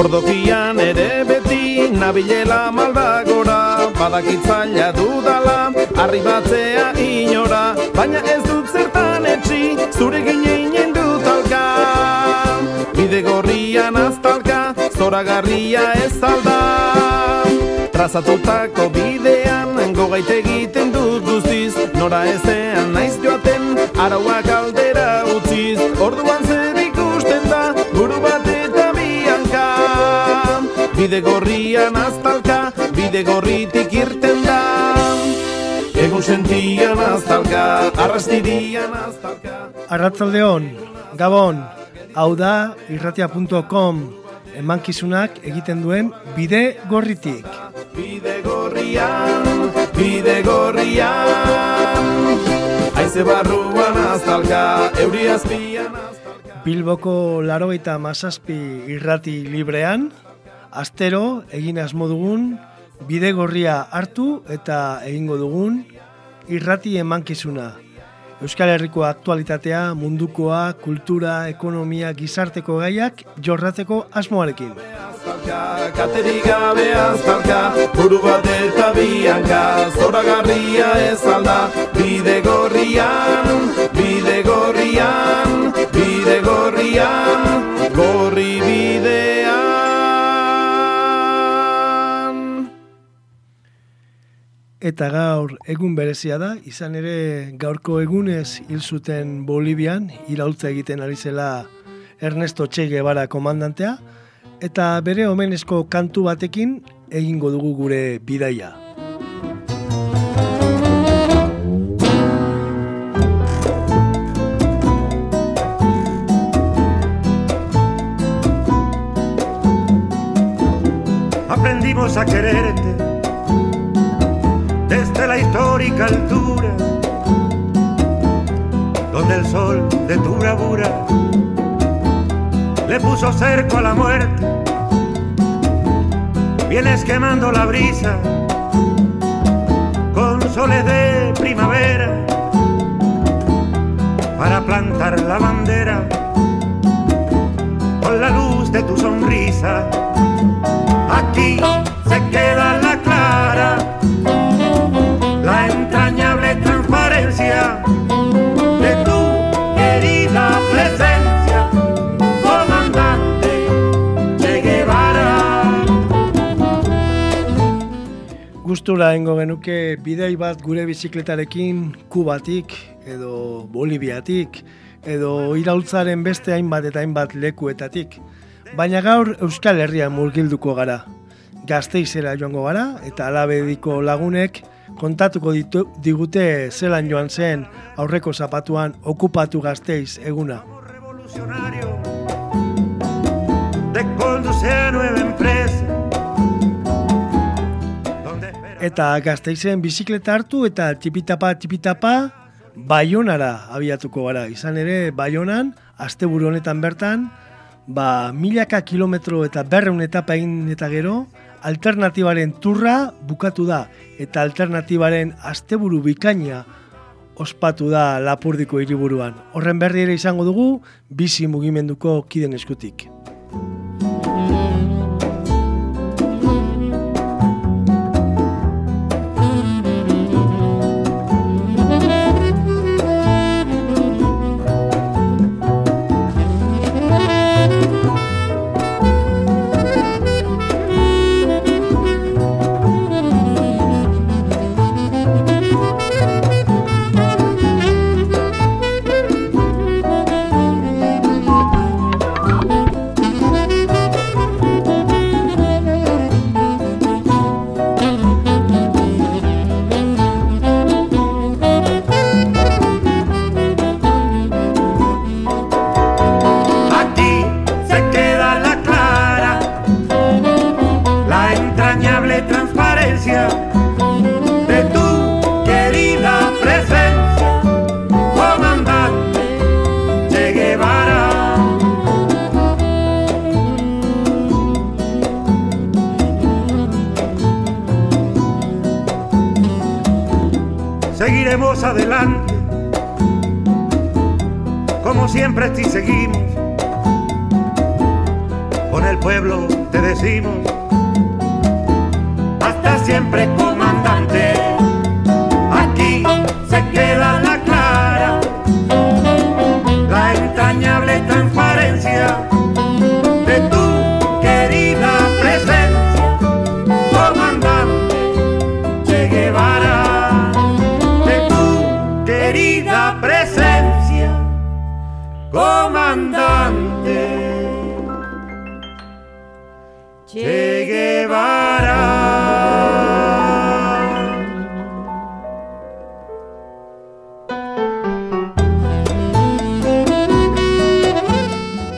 Kordokian ere beti nabilela maldagora Badakitzaila dudala, arribatzea inora. Baina ez dut zertan etxi, zure gineinen dut alka Bide gorrian aztalka, zoragarria ez alda. Trazatutako bidean, gogait egiten dut guztiz. Nora ezean naiz joaten, arauak aldera utziz. Orduan zer ikusten da, buru bat Bide gorrian aztalka, bide gorritik irten da. Egun sentian aztalka, arrastirian aztalka. Arratzaldeon, Gabon, hau da irratia.com emankizunak egiten duen bide gorritik. Bide gorrian, bide gorrian. Aize barruan aztalka, euri azpian aztalka. Bilboko larogeita masazpi irrati librean astero egin asmo dugun bide gorria hartu eta egingo dugun irrati emankizuna. Euskal Herriko aktualitatea, mundukoa, kultura, ekonomia, gizarteko gaiak jorratzeko asmoarekin. Katerik gabe aztalka, buru bat eta bianka, zora garria ez alda, bide gorrian, bide gorrian, bide gorrian, gorri bidean. Eta gaur egun berezia da, izan ere gaurko egunez hil zuten Bolivian, iraultza egiten ari zela Ernesto Che Guevara komandantea, eta bere omenezko kantu batekin egingo dugu gure bidaia. Aprendimos a quererte histórica altura, donde el sol de tu bravura le puso cerco a la muerte. Vienes quemando la brisa con soles de primavera para plantar la bandera con la luz de tu sonrisa. Aquí Gustura ingo genuke bidei bat gure bizikletarekin Kubatik edo Boliviatik edo iraultzaren beste hainbat eta hainbat lekuetatik. Baina gaur Euskal Herria murgilduko gara. Gazteizera joango gara eta alabediko lagunek kontatuko ditu, digute zelan joan zen aurreko zapatuan okupatu gazteiz eguna. Eta gazteizen bizikleta hartu eta tipitapa tipitapa Baionara abiatuko gara. Izan ere, Baionan, asteburu honetan bertan, ba, milaka kilometro eta berreun etapa egin eta gero, alternatibaren turra bukatu da eta alternatibaren asteburu bikaina ospatu da Lapurdiko hiriburuan. Horren berri ere izango dugu bizi mugimenduko kiden eskutik.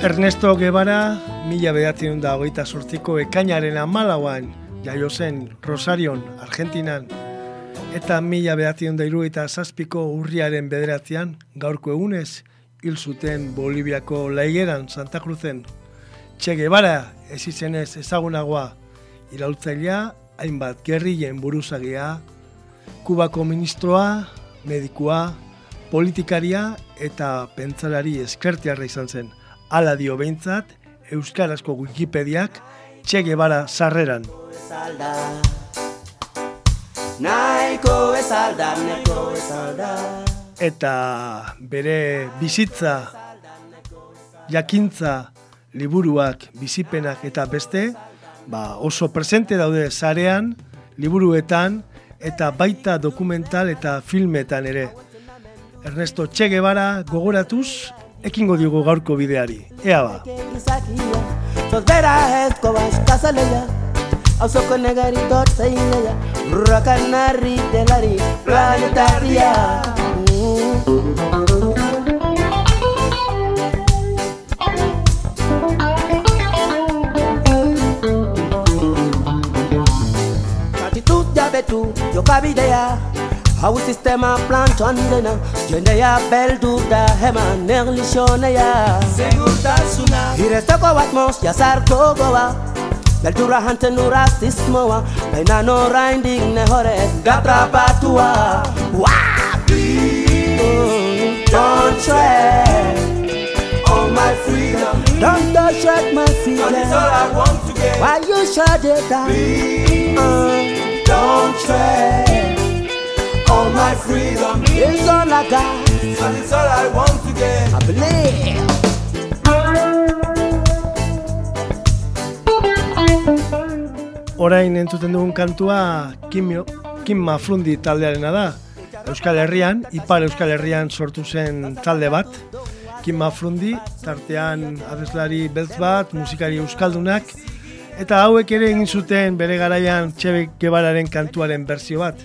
Ernesto Guevara, mila behatzen da hogeita sortziko ekainaren amalauan jaio zen Rosarion, Argentinan, eta mila behatzen da irugaita zazpiko urriaren bederatzean, gaurko egunez, hil zuten Boliviako laigeran Santa Cruzen. Che Guevara, ez izenez ezagunagoa, iraultzailea, hainbat gerrien buruzagia, Kubako ministroa, medikua, politikaria eta pentsalari eskertiarra izan zen. Hala dio behintzat, Euskarazko Wikipediak Che Guevara sarreran. Naiko esalda, neko esalda Eta bere bizitza, jakintza, liburuak, bizipenak eta beste, ba oso presente daude sarean, liburuetan, eta baita dokumental eta filmetan ere. Ernesto Che Guevara gogoratuz, ekingo diogu gaurko bideari. Ea ba. Kizakia Sos bera ez kobas kasaleya Auzoko negarito zeineya Rakanarri delari planetaria Gratitud jabetu jokabidea Hau sistema plantoan dena Jendea beldu da heman neglizionea Segurtasuna Iresteko bat moz jazarko goa Beltura hanten du rasismoa Baina norain digne horrez gatrapatua Wah! Mm, Don't tread on my freedom. Don't touch at my feet it's all I want to get. Why you shut it down? Please Uh, don't tread on my freedom It's all I got And it's all I want to get I believe Orain entzuten dugun kantua Kim, Kim Mafrundi taldearena da. Euskal Herrian, Ipar Euskal Herrian sortu zen talde bat. Kim Mafrundi, tartean abeslari beltz bat, musikari euskaldunak, eta hauek ere egin zuten bere garaian Txebe Gebararen kantuaren berzio bat.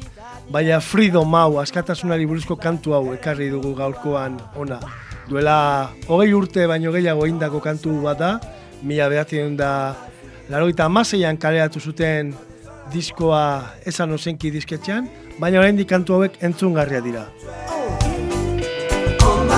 Baina Freedom hau, askatasunari buruzko kantu hau ekarri dugu gaurkoan ona. Duela hogei urte baino gehiago indako kantu bat da, mila behatzen da Laroita amaseian kaleratu zuten diskoa esan ozenki disketxean, baina oraindik kantu hauek entzungarria dira. On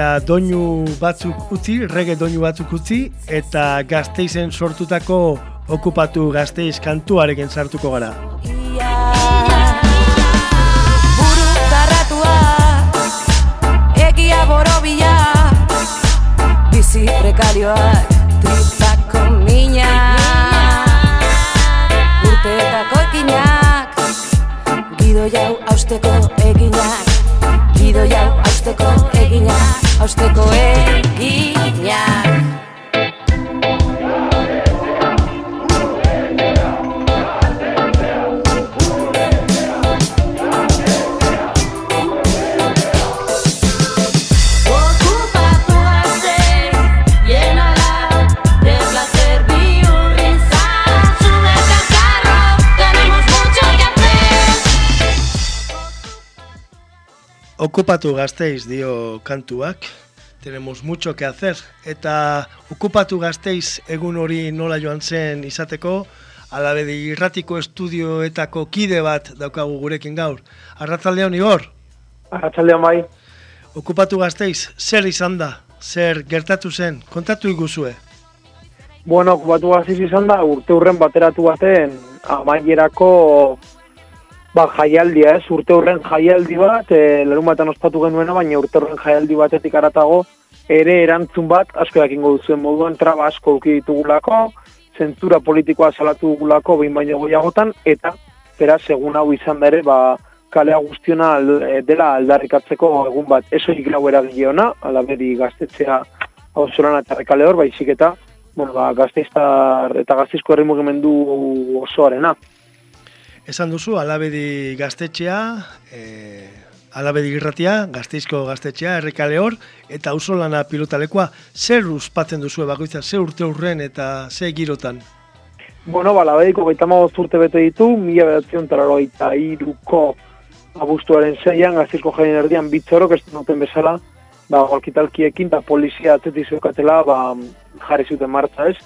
Eta doinu batzuk utzi, rege doinu batzuk utzi, eta gazteizen sortutako okupatu gazteiz kantuarekin sartuko gara. Egia borobila Bizi prekarioak Tripako mina Urteetako ekinak Gido jau austeko eginak Gido jau austeko eginak Austeko eginak Okupatu gazteiz dio kantuak, tenemos mucho que hacer. Eta okupatu gazteiz egun hori nola joan zen izateko, alabedi irratiko estudioetako kide bat daukagu gurekin gaur. Arratzaldeon Igor, Arratxaldean bai, okupatu gazteiz, zer izan da, zer gertatu zen, kontatu iguzue. bueno, okupatu gaziz izan da, urte hurren bateratu baten, amaierako ba, jaialdia, ez, urte hurren jaialdi bat, e, lerun batean ospatu genuena, baina urte hurren jaialdi batetik aratago, ere erantzun bat, asko jakingo duzuen moduan, traba asko uki ditugulako, zentzura politikoa salatu dugulako, behin baino goiagotan, eta, beraz, egun hau izan da ere, ba, kalea guztiona al- e, dela aldarrikatzeko egun bat. Eso iklau eragile ona, alabedi gaztetzea hau zoran eta rekale hor, baizik eta, bueno, ba, gazteiztar eta gazteizko herri mugimendu osoarena. Esan duzu, alabedi gaztetxea, e, alabedi irratia, gazteizko gaztetxea, errekale hor, eta ausolana pilotalekoa, zer uspatzen duzu bakoitza, zer urte urren eta zer girotan? Bueno, ba, labediko gaita urte bete ditu, mila bedatzen tararoita iruko abuztuaren zeian, gazteizko jaien erdian bitzorok ez duten bezala, ba, golkitalkiekin eta polizia atzetik zeukatela, ba, jarri zuten martza ez,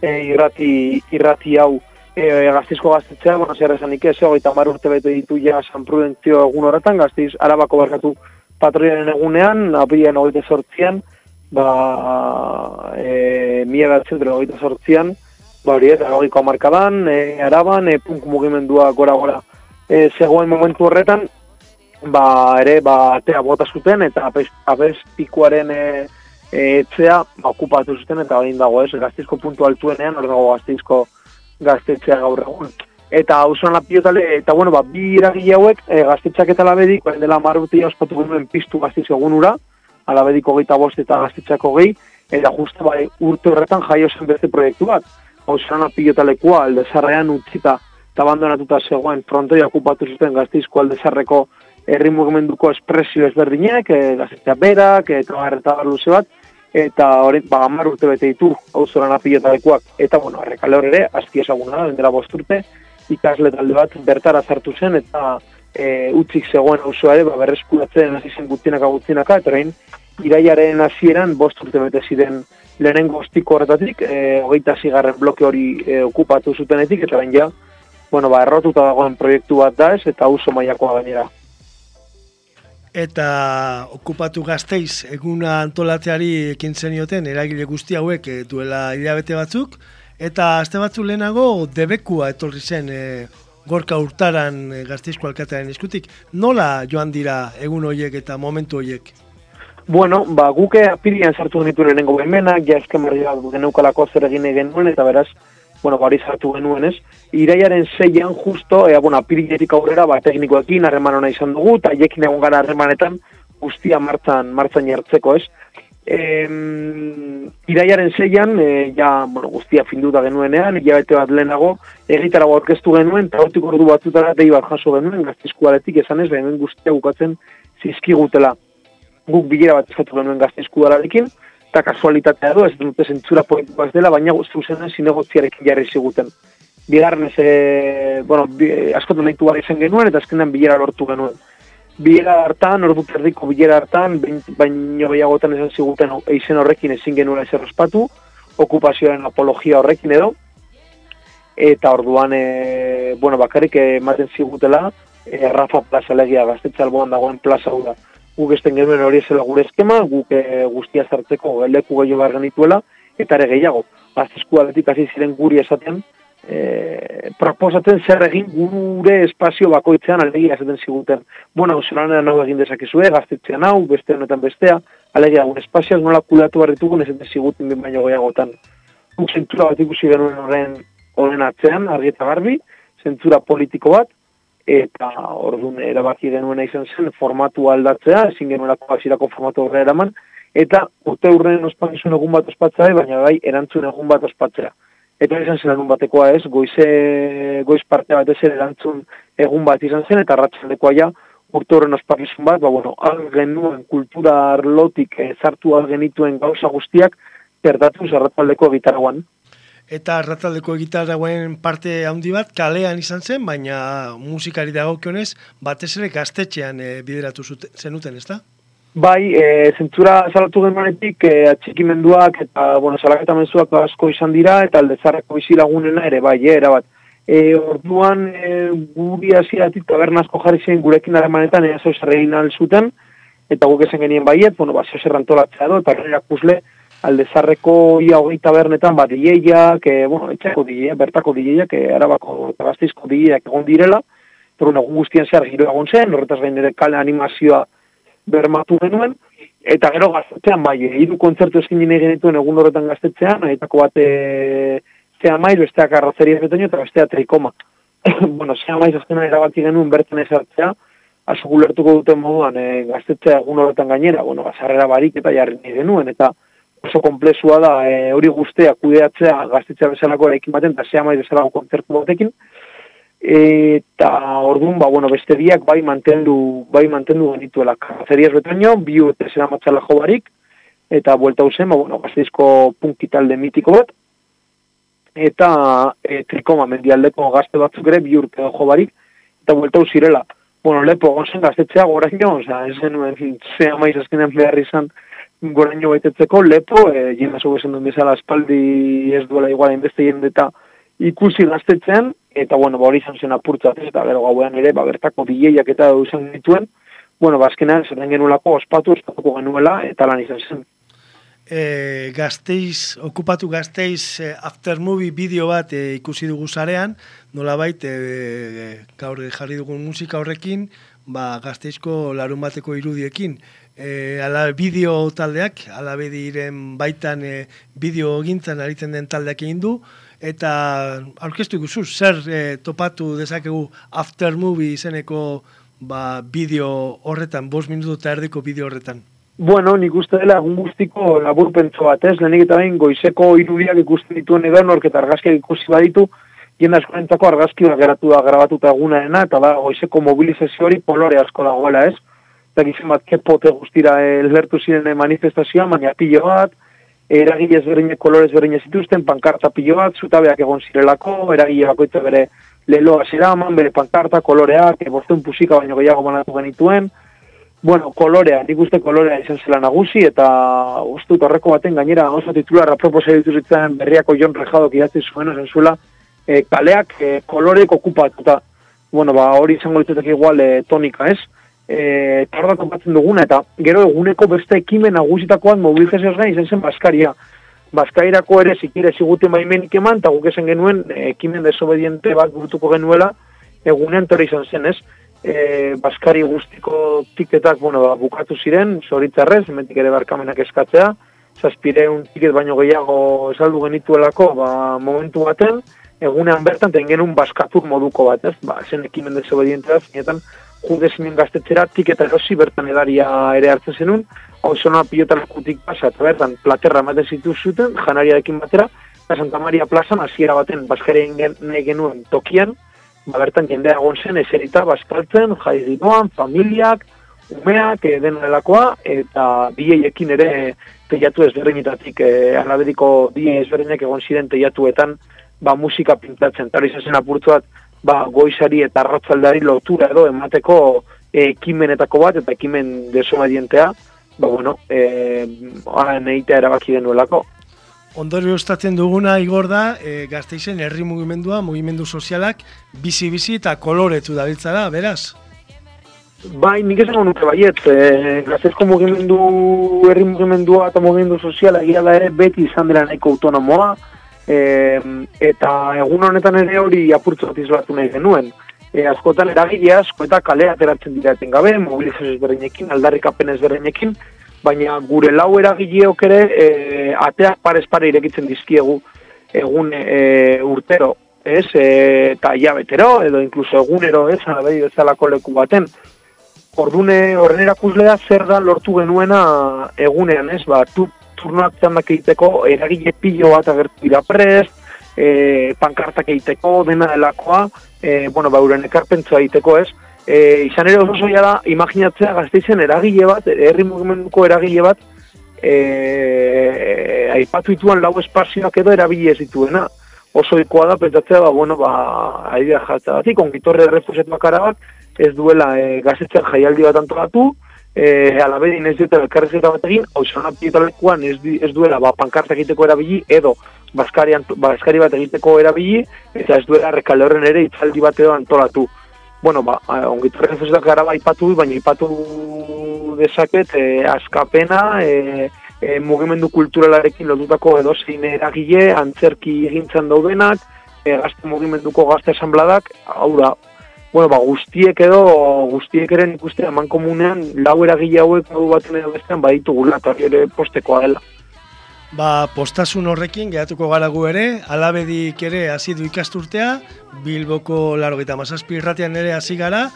e, irrati, irrati hau e, gazteizko gaztetzea, bueno, zer esanik ez, hogeita mar urte bete ditu ja San Prudentzio egun horretan, gazteiz arabako berkatu patroiaren egunean, apilean hogeita sortzian, ba, e, mila bedatzen hogeita sortzian, ba hori ez, arogiko amarkadan, e, araban, e, punk mugimendua gora-gora e, zegoen momentu horretan, ba ere, ba, atea bota zuten, eta apes, apespikuaren e, e, etzea ba, okupatu zuten, eta hori dago ez, gazteizko puntu altuenean, hor dago gazteizko gaztetzea gaur egun. Eta hausuan lapiotale, eta bueno, ba, bi iragile hauek, e, gaztetxak eta labedik, orain dela marrutia ospatu genuen piztu gazteizko egunura, alabediko geita bost eta gaztetxako gehi, eta justa bai, urte horretan jaio zen beste proiektu bat. Hausuan lapiotalekoa, aldezarrean utzita eta abandonatuta zegoen frontoia okupatu zuten gazteizko aldezarreko herri mugimenduko espresio ezberdinek, e, gaztetzea berak, eta bar, eta bar luze bat, eta hori, ba, hamar urte bete ditu, hau zoran. Eta, bueno, errekale ere, aski ezaguna da, dendera bost urte, ikasle talde bat bertara sartu zen, eta e, utzik zegoen auzoa ere, ba, berreskuratzen hasi zen gutzinaka gutzinaka, eta orain, iraiaren hasieran bost urte bete ziren lehenengo ostiko horretatik, e, hogeita zigarren bloke hori e, okupatu zutenetik, eta orain ja, bueno, ba, errotuta dagoen proiektu bat da ez, eta auzo mailakoa gainera. Eta okupatu gazteiz eguna antolatzeari ekin zenioten eragile guzti hauek eh, duela hilabete batzuk, eta aste batzu lehenago debekua etorri zen eh, gorka urtaran e, gazteizko alkatearen eskutik. Nola joan dira egun horiek eta momentu horiek? Bueno, ba, guke apirian sartu genituen lehenengo behemenak, ja esken marria geneukalako zer egin genuen, eta beraz, bueno, ba, hori genuen ez. Iraiaren zeian justo, ea, bueno, apiriletik aurrera, ba, teknikoekin harreman ona izan dugu, eta hiekin egon gara harremanetan guztia martzan, martzan jartzeko ez. Em, iraiaren zeian, e, ja, bueno, guztia finduta genuenean, hilabete bat lehenago, egitarago aurkeztu genuen, eta hortik ordu batzutara dei bat jaso genuen, gaztizkualetik esanez, ba, hemen guztia bukatzen zizkigutela guk bilera bat eskatu genuen gazte eskualarekin, eta kasualitatea du, ez dute zentzura politikoa dela, baina zuzenen zinegotziarekin jarri ziguten. Bigarren ez, e, bueno, bi, askotan nahitu gara izan genuen, eta azkenean bilera lortu genuen. Bilera hartan, ordu erdiko bilera hartan, bain- baino gehiagotan esan ziguten eizen horrekin ezin genuela ezer ospatu, okupazioaren apologia horrekin edo, eta orduan, e, bueno, bakarrik ematen zigutela, e, Rafa Plaza legia gaztetxe alboan dagoen plaza hau da. Guk esten genuen hori zela gure eskema, guk e, guztia sartzeko leku gehiago behar genituela, eta ere gehiago. Gaztezku aletik hasi ziren guri esaten, e, proposatzen zer egin gure espazio bakoitzean alegia esaten ziguten. Bueno, zelanean hau egin dezakezue, gaztetzean hau, beste honetan bestea, alegia gure espazioak nola kudatu barritugun esaten ziguten bin baino gehiagotan. Guk zentzura bat ikusi genuen horren, horren atzean, argi eta garbi, zentzura politiko bat, eta orduan erabaki genuena izan zen formatu aldatzea, ezin genuelako hasierako formatu horre eraman, eta urte urren ospakizun egun bat ospatzea, baina bai erantzun egun bat ospatzea. Eta izan zen egun batekoa ez, goize, goiz parte batez ere erantzun egun bat izan zen, eta ratxaldekoa ja, urte horren ospakizun bat, ba, bueno, al genuen kultura arlotik eh, sartu al genituen gauza guztiak, perdatuz arratzaldeko gitarguan. Eta arratzaldeko gitarrauen parte handi bat kalean izan zen, baina musikari dagokionez batez ere gaztetxean e, bideratu zute, zenuten, ezta? Bai, e, zentzura salatu genuenetik e, atxikimenduak eta, bueno, salaketa mezuak asko izan dira eta aldezarreko bizi lagunena ere, bai, e, erabat. E, orduan, e, guri hasieratik tabernazko jarri zen gurekin harremanetan ea zeu zerregin zuten, eta guk esan genien baiet, bueno, ba, zeu zerrantolatzea do, eta erakusle aldezarreko ia hogei tabernetan, bat dieiak, e, bueno, etxako dieiak, bertako dieiak, e, arabako gazteizko dieiak egon direla, eta bueno, gu guztien zehar giro egon zen, horretaz gain ere kale animazioa bermatu genuen, eta gero gaztetzean bai, e, hiru kontzertu eskin jine genituen egun horretan gaztetzean, etako bat e, zea maiz, besteak arrozeria betoño, eta bestea trikoma. bueno, zea maiz azkena erabaki genuen bertzen ezartzea, aso gulertuko duten moduan e, gaztetzea egun horretan gainera, bueno, bazarrera barik eta jarri nahi genuen, eta oso komplezua da e, hori guztea kudeatzea gaztetzea bezalako eraikin baten, eta zea maiz bezalako kontzertu batekin, eta orduan, ba, bueno, beste biak bai mantendu, bai mantendu genituela. Karrazeriaz betaino, bi urte zera matzala jo barik, eta buelta usen, ba, bueno, gazteizko punkitalde mitiko bat, eta e, trikoma mendialdeko gazte batzuk ere bi urte jo barik, eta buelta usirela. Bueno, lepo, gonzen gaztetzea goraino, oza, ez genuen, zea maiz azkenean behar izan goraino baitetzeko, lepo, e, jena zu bezen duen bezala espaldi ez duela igual inbeste jendeta ikusi gaztetzean, eta bueno, ba hori izan zen apurtzat, eta gero gauean ere, ba bertako bileiak eta izan dituen, bueno, ba azkenean zer den genuelako ospatu, ospatuko genuela, eta lan izan zen. E, gazteiz, okupatu gazteiz e, after movie bideo bat e, ikusi dugu zarean, nolabait e, e, gaur jarri dugun musika horrekin, ba, gazteizko larun bateko irudiekin. E, ala bideo taldeak, ala bediren baitan e, bideo gintzan aritzen den taldeak egin du, eta aurkeztu ikusu, zer e, topatu dezakegu after movie izeneko ba, bideo horretan, bos minutu eta erdiko bideo horretan. Bueno, nik uste dela egun guztiko laburpentso bat, ez? Lehenik eta behin goizeko irudiak ikusten dituen edo nork eta argazkiak ikusi baditu, jende askorentzako argazki bat geratu da grabatuta egunaena, eta da goizeko mobilizazio hori polore asko dagoela, ez? Eta gizien bat kepote guztira elbertu ziren manifestazioa, baina pilo bat, eragile ezberdinek kolorez berdina zituzten, pankarta pilo bat, zutabeak egon zirelako, eragile bakoitza bere leloa zeraman, bere pankarta, koloreak, bostuen pusika baino gehiago banatu genituen, bueno, kolorea, nik uste kolorea izan zela nagusi, eta ustut horreko baten gainera oso titularra proposa dituzitzen berriako Jon Rejadok idatzi zuen, esan zuela, e, kaleak e, kolorek okupatuta. Bueno, ba, hori izango ditzetak igual e, tonika, ez? E, eta hor da kompatzen duguna, eta gero eguneko beste ekimen nagusitakoan mobilizazioz gain izan zen Baskaria. Baskairako ere zikire ziguten baimenik eman, eta guk esan genuen ekimen desobediente bat burutuko genuela egunean tori izan zen, ez? e, Baskari guztiko tiketak bueno, ba, bukatu ziren, zoritzarrez, emetik ere barkamenak eskatzea, zazpireun tiket baino gehiago esaldu genituelako ba, momentu baten, egunean bertan ten genuen baskatur moduko bat, ez? Ba, zen ekimen desobedientea, zinetan, jude zinen gaztetxera, tiketa erosi bertan edaria ere hartzen zenun, hau zona pilota lakutik pasa, eta bertan, platerra ematen zitu zuten, janariarekin batera, eta Santa Maria plazan, hasiera baten, baskaren genuen tokian, ba, bertan jendea egon zen eserita baskaltzen, jai familiak, umeak, e, denelakoa, eta bieiekin ere teiatu ezberdinetatik, e, alaberiko die ezberdinek egon ziren teiatuetan, ba, musika pintatzen, eta hori zen apurtuat, ba, goizari eta ratzaldari lotura edo emateko e, ekimenetako bat, eta ekimen desobedientea, ba, bueno, e, egitea erabaki denuelako. Ondorio estatzen duguna igor da, e, gazteizen herri mugimendua, mugimendu sozialak, bizi-bizi eta koloretu dabiltzara, beraz? Bai, nik esango nuke baiet, e, gazteizko mugimendu, herri mugimendua eta mugimendu soziala egia da ere beti izan dela nahiko autonomoa, e, eta egun honetan ere hori apurtzu bat izlatu nahi genuen. E, askotan eragile asko eta kalea ateratzen dira gabe, mobilizazio ezberdinekin, aldarrikapen ezberdinekin, baina gure lau eragileok ere e, ateak parez pare irekitzen dizkiegu egun e, urtero, ez, e, eta betero, edo inkluso egunero, ez, alabedi bezalako leku baten. Ordune horren erakuslea zer da lortu genuena egunean, ez, ba, tu, turnoak txandak egiteko eragile pilo bat agertu dira prest, e, pankartak egiteko, dena delakoa, e, bueno, ba, uren ekarpentzua egiteko, ez, e, izan ere oso zoia da, imaginatzea gazteizen eragile bat, herri mugimenduko eragile bat, e, aipatu ituan lau espazioak edo erabili ez dituena. Oso ikoa da, pentsatzea, ba, bueno, ba, aidea jatza bat, ongitorre refusetuak bat, ez duela e, gazetzen jaialdi bat antolatu, e, alabedin ez dute elkarrizketa bat egin, hausona pietalekuan ez, ez duela ba, pankarta egiteko erabili, edo Baskari, anto- Baskari bat egiteko erabili, eta ez duela rekale ere itzaldi bat edo antolatu. Bueno, ba, ongitorren fesutak gara ba, ipatu, dut, baina ipatu dezaket e, askapena, e, e, mugimendu kulturalarekin lotutako edozein eragile, antzerki egintzen daudenak, e, gazte mugimenduko gazte esanbladak, hau da, bueno, ba, guztiek edo, guztiek eren ikuste eman komunean, lau eragile hauek modu baten edo bestean baditugula, eta ere postekoa dela. Ba, postasun horrekin geratuko gara gu ere, alabedik ere hasi du ikasturtea, Bilboko laro eta mazazpi irratian ere hasi gara,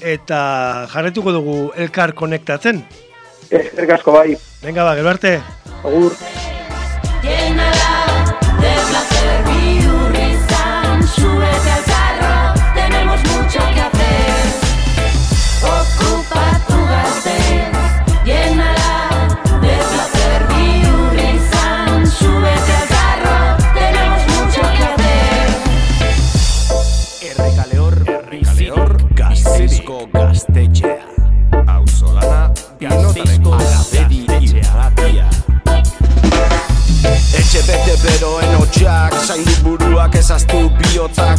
eta jarretuko dugu elkar konektatzen. Eskerrik asko bai, Venga ba, gero arte. agur.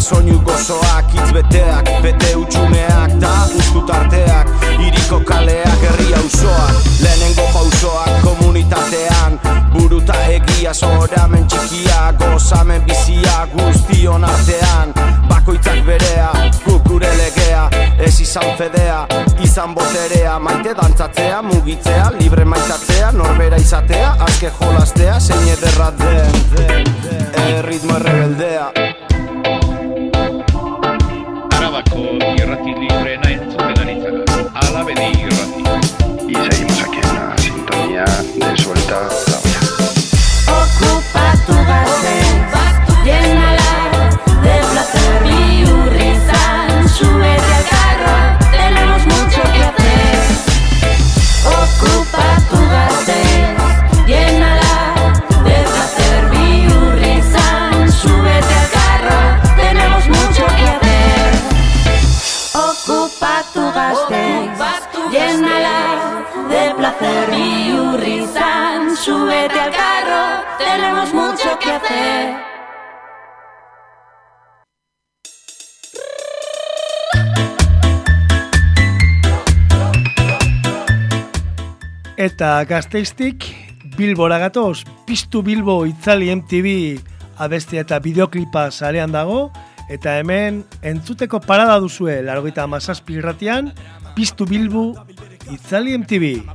Soinu gozoak, hitz beteak, bete utxumeak, da ustu tarteak, iriko kaleak, herri auzoak, lehenengo pausoak komunitatean, buruta egia zoramen txikia, gozamen bizia guztion artean, bakoitzak berea, guk gure legea, ez izan fedea, izan boterea, maite dantzatzea, mugitzea, libre maitatzea, norbera izatea, azke jolastea, zein ederra den, erritmo errebeldea. De Suelta Eta gazteiztik Bilbora gatoz, Piztu Bilbo itzali MTV abestia eta bideoklipa sarean dago, eta hemen entzuteko parada duzue, largoita amazazpi irratian, Piztu Bilbo itzali MTV.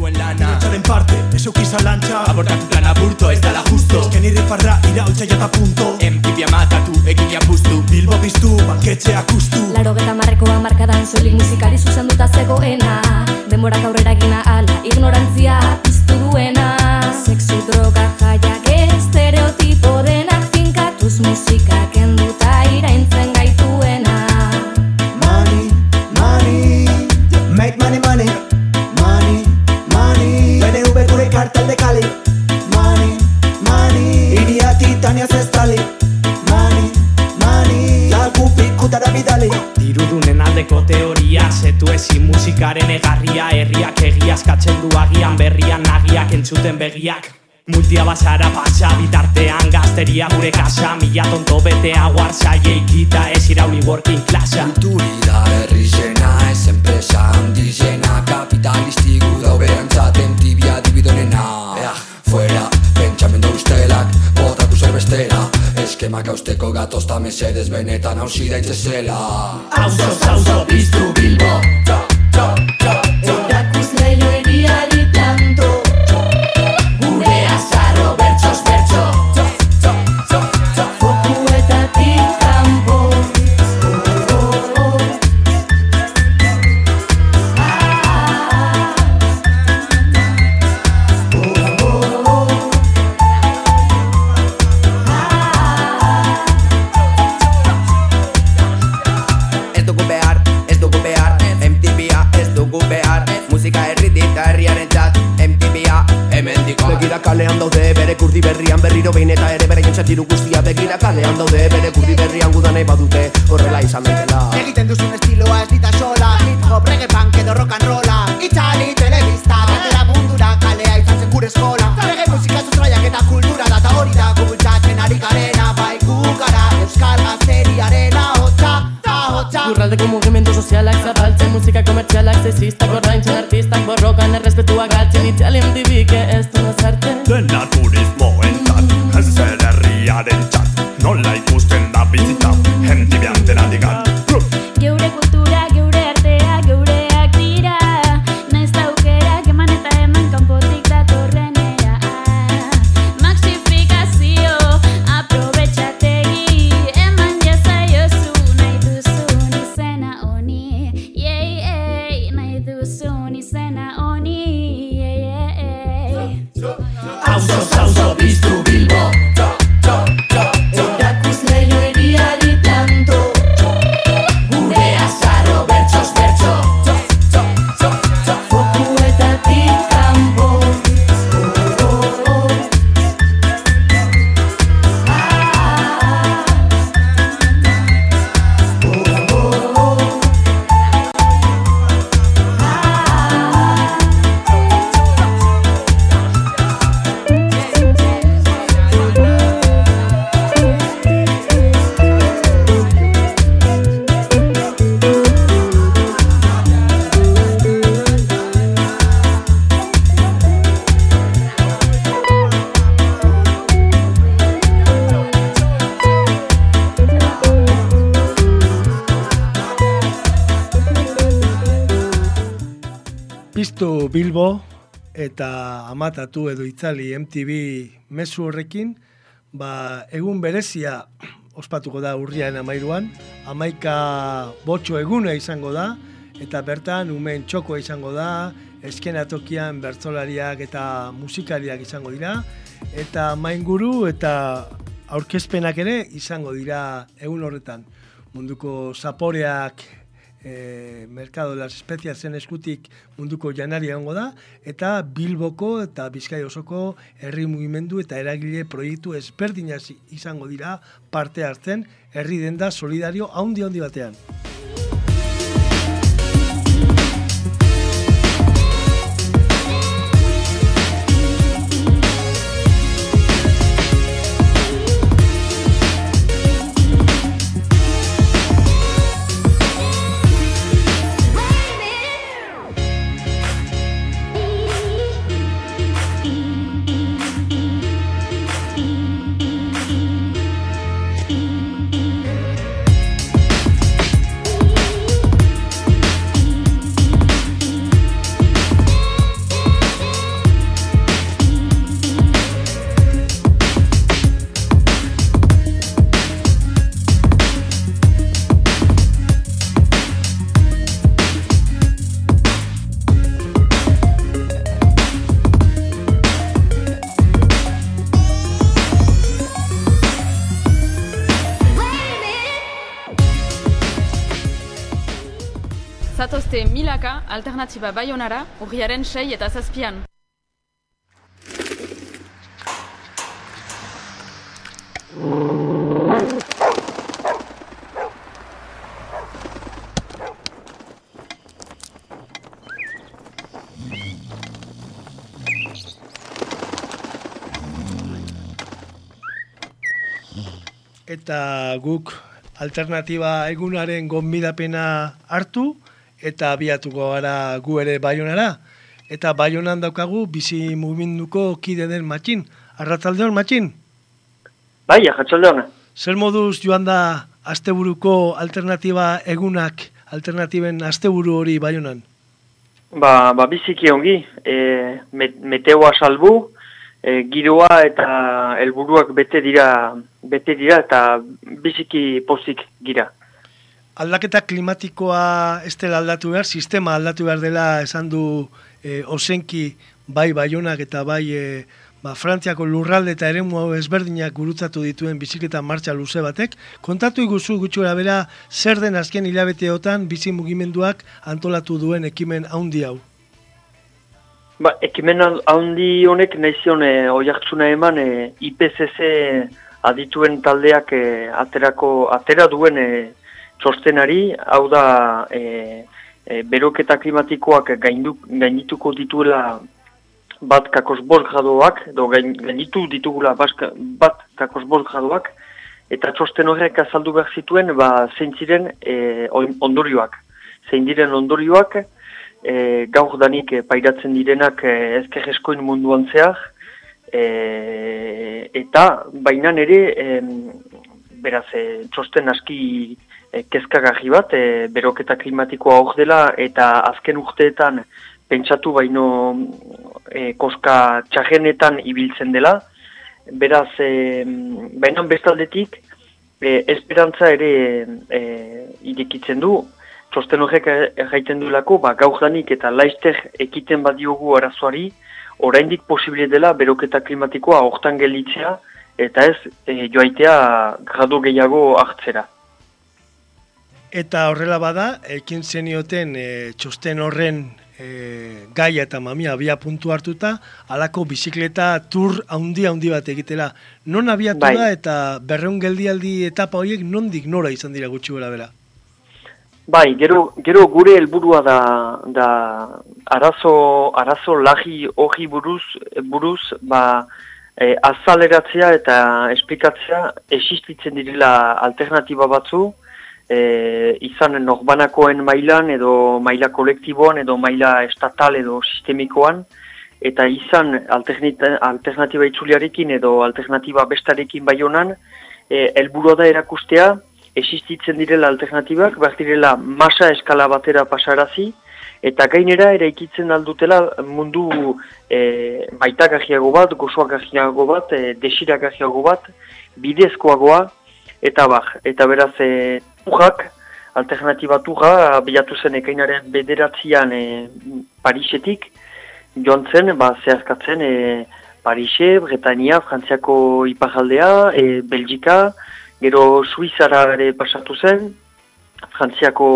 zuen lana Txaren parte, eso kisa lantxa Abortatu plan aburto, ez dala justo. Esken irri farra, ira holtza jata punto Empipia matatu, egilia puztu. Bilbo biztu, banketxea kustu. Laro geta marrekoa markadan soilik musikari zuzenduta zegoena. Denborak aurrera begiak Multia basara pasa bitartean Gazteria gure kasa Mila tonto betea Warsa jeikita ez irauli working classa. Kulturida herri zena ez enpresa handi zena Kapitalisti guda oberantzaten tibia dibidonena Ea, fuera, pentsamendu ustelak, botatu zerbestera Eskemak hausteko gatozta mesedez benetan hausi daitzezela Auzo, auzo, piztu Bilbo. Ta, ta, ta, ahotsa Lurraldeko mugimendu sozialak zabaltzen Musika komertzialak sexistak ordaintzen Artistak borrokan errespetua galtzen MTV que ez du nazartzen Dena turismoentzat, ez zer herriaren txat Nola amatatu edo itzali MTV mezu horrekin, ba, egun berezia ospatuko da urriaren amairuan, amaika botxo eguna izango da, eta bertan umen txokoa izango da, eskenatokian bertzolariak eta musikariak izango dira, eta mainguru eta aurkezpenak ere izango dira egun horretan. Munduko zaporeak e, Mercado de las Especias zen eskutik munduko janaria egongo da, eta Bilboko eta Bizkai osoko herri mugimendu eta eragile proiektu ezberdinak izango dira parte hartzen herri denda solidario haundi handi batean. Alternatiba baionara urriaren sei eta zazpian. Eta guk alternatiba egunaren gonbidapena hartu eta abiatuko gara gu ere baionara. Eta baionan daukagu bizi mugimenduko kide den matxin. Arratzaldeon matxin? Bai, arratzaldeon. Zer moduz joan da asteburuko alternatiba egunak, alternatiben asteburu hori baionan? Ba, ba biziki ongi, e, met, meteoa salbu, e, giroa eta helburuak bete dira, bete dira eta biziki pozik gira. Aldaketa klimatikoa ez dela aldatu behar, sistema aldatu behar dela esan du e, osenki bai baionak eta bai e, ba, Frantziako lurralde eta eremu hau ezberdinak gurutzatu dituen bizikleta martxa luze batek. Kontatu iguzu gutxura bera zer den azken hilabeteotan bizi mugimenduak antolatu duen ekimen haundi hau. Ba, ekimen haundi honek nahizion e, oiartzuna eman e, IPCC adituen taldeak e, aterako, atera duen e, txostenari, hau da e, e, beroketa klimatikoak gaindu, gaindituko dituela bat kakos bost gradoak, edo gain, gainditu ditugula bat, bat kakos bost gradoak, eta txosten horrek azaldu behar zituen, ba, zein ziren e, on- ondorioak. Zein diren ondorioak, e, gaur danik e, pairatzen direnak e, ezkerreskoin munduan zehar, e, eta bainan ere, em, beraz, e, txosten aski e, kezkagarri bat, e, beroketa klimatikoa hor dela, eta azken urteetan pentsatu baino e, koska txajenetan ibiltzen dela, beraz, e, bainan bestaldetik, e, esperantza ere e, irekitzen du, txosten horrek erraiten duelako, ba, gaurdanik eta laizter ekiten badiogu arazoari, oraindik posible dela beroketa klimatikoa hortan gelditzea, eta ez e, joaitea grado gehiago hartzera. Eta horrela bada, ekin zenioten e, txosten horren e, gaia eta mamia abia puntu hartuta, alako bizikleta tur haundi haundi bat egitela. Non abiatu Bai. da eta berreun geldialdi etapa horiek nondik nora izan dira gutxi gora bera? Bai, gero, gero gure helburua da, da arazo, arazo lagi hori buruz, buruz ba, e, azaleratzea eta esplikatzea existitzen direla alternatiba batzu, e, izan norbanakoen mailan edo maila kolektiboan edo maila estatal edo sistemikoan, eta izan alternatiba itzuliarekin edo alternatiba bestarekin bai honan, e, helburua da erakustea, existitzen direla alternatibak, behar direla masa eskala batera pasarazi, eta gainera eraikitzen aldutela mundu e, maitagajiago bat, gozoagajiago bat, e, desiragajiago bat, bidezkoagoa, eta bar, eta beraz e, tujak, alternatiba tuja, bilatu zen ekainaren bederatzean e, Parisetik, joan zen, ba, zeharkatzen e, Parise, Bretania, Frantziako iparaldea, e, Belgika, gero Suizara ere pasatu zen, Frantziako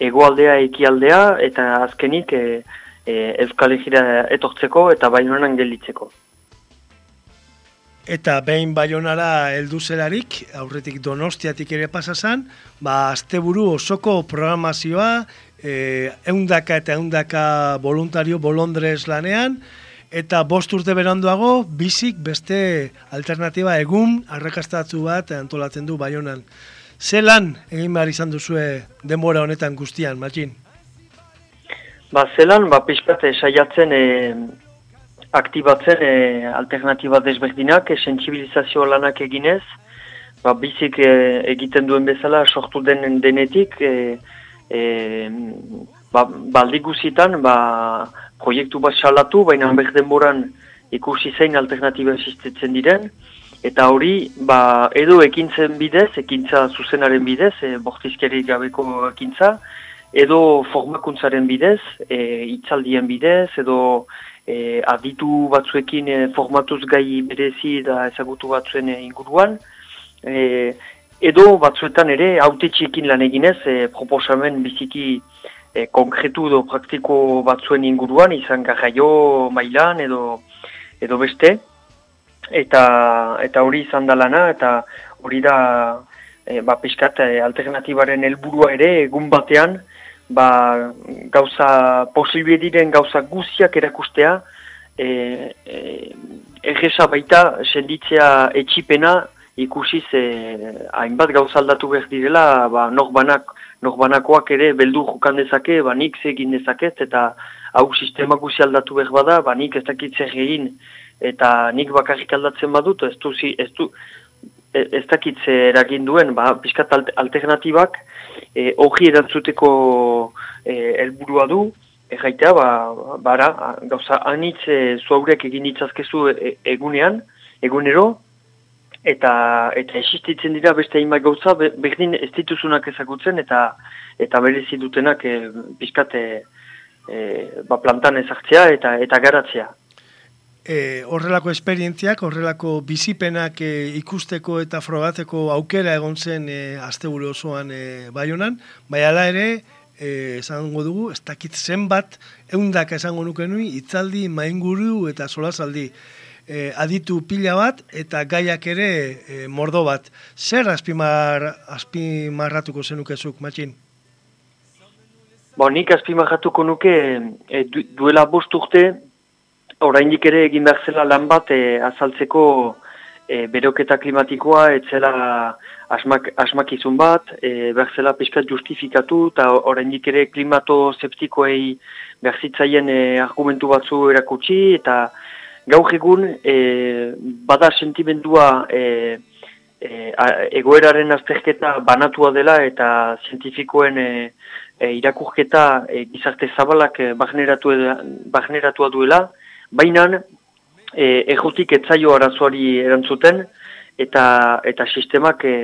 hegoaldea, ekialdea, eta azkenik e, e, Euskal Egira etortzeko eta bainonan gelditzeko. Eta behin baionara heldu zelarik, aurretik donostiatik ere pasazan, ba, asteburu osoko programazioa, e, eundaka eta eundaka voluntario bolondrez lanean, eta bost urte beranduago, bizik beste alternatiba egun arrakastatzu bat antolatzen du baionan. Zelan egin behar izan duzue denbora honetan guztian, Matxin? Ba, zelan, ba, pixkat eh, saiatzen e, aktibatzen e, alternatiba desberdinak, e, sensibilizazio lanak eginez, ba, bizik e, egiten duen bezala sortu den denetik, e, e, ba, baldi guzitan, ba, proiektu bat salatu, baina ber denboran ikusi zein alternatiba existitzen diren, eta hori, ba, edo ekintzen bidez, ekintza zuzenaren bidez, e, bortizkerik gabeko ekintza, edo formakuntzaren bidez, e, itzaldien bidez, edo e, aditu batzuekin e, formatuz gai berezi eta ezagutu batzuen e, inguruan, e, edo batzuetan ere autetxiekin lan eginez, e, proposamen biziki e, konkretu edo praktiko batzuen inguruan, izan garraio mailan edo, edo beste, eta eta hori izan da lana, eta hori da e, ba, pixkat e, alternatibaren helburua ere egun batean, ba, gauza posible diren gauza guztiak erakustea, e, e, erresa baita senditzea etxipena ikusiz e, hainbat gauza aldatu behar direla, ba, norbanak, norbanakoak ere beldu jokan dezake, ba, nik egin dezaket, eta hau sistema guzti aldatu behar bada, ba, nik ez dakit zer egin, eta nik bakarrik aldatzen badut, ez du, ez du, e- ez dakit zer eragin duen, ba, pixkat alt- alternatibak, e, hori erantzuteko e, helburua du, erraitea, ba, bara, gauza, anitz e, zuaurek egin ditzazkezu e, egunean, egunero, eta eta existitzen dira beste hainbat gauza, be- berdin ez dituzunak ezagutzen, eta eta berezi dutenak e, pixkat e, e, ba, plantan ezartzea eta eta garatzea. E, horrelako esperientziak, horrelako bizipenak e, ikusteko eta frogatzeko aukera egon zen e, asteburu osoan e, baionan, bai ala ere, e, esango dugu, ez dakit zenbat, eundaka esango nuke nui, itzaldi, mainguru eta solazaldi. E, aditu pila bat eta gaiak ere e, mordo bat. Zer azpimar, azpimarratuko zenukezuk, matxin? Bo, nik azpimahatuko nuke e, du, duela bost urte, oraindik ere egin behar zela lan bat e, azaltzeko e, beroketa klimatikoa, etzela asmak, asmakizun bat, e, behar zela pixkat justifikatu, eta oraindik ere klimato septikoei behar zitzaien e, argumentu batzu erakutsi, eta gaur egun e, bada sentimendua e, e, egoeraren azterketa banatua dela eta zientifikoen e, e, irakurketa e, gizarte zabalak e, barneratua duela, baina e, errotik etzaio arazoari erantzuten, eta eta sistemak e,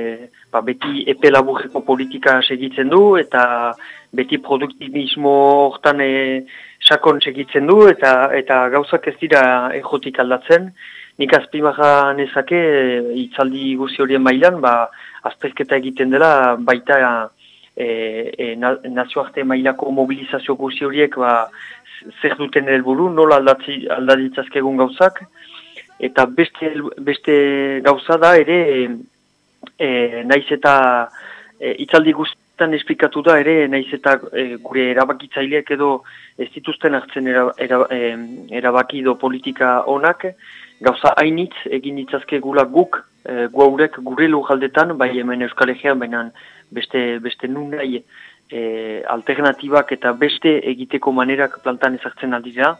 ba, beti epe laburreko politika segitzen du, eta beti produktivismo hortan e, sakon segitzen du, eta eta gauzak ez dira errotik aldatzen, Nik azpimaja nezake e, hitzaldi guzi horien mailan, ba, azterketa egiten dela baita e, e, na, nazioarte mailako mobilizazio guzi horiek ba, zer duten helburu, nola aldatzi, aldaditzazkegun gauzak, eta beste, beste gauza da ere e, naiz eta e, hitzaldi guztietan esplikatu da ere naiz eta e, gure erabakitzaileak edo ez dituzten hartzen era, era, e, erabaki edo politika onak, gauza hainitz egin ditzazkegula guk, e, guaurek gure lujaldetan, bai hemen Euskal Egean, baina beste, beste nun nahi e, alternatibak eta beste egiteko manerak plantan ezartzen aldira,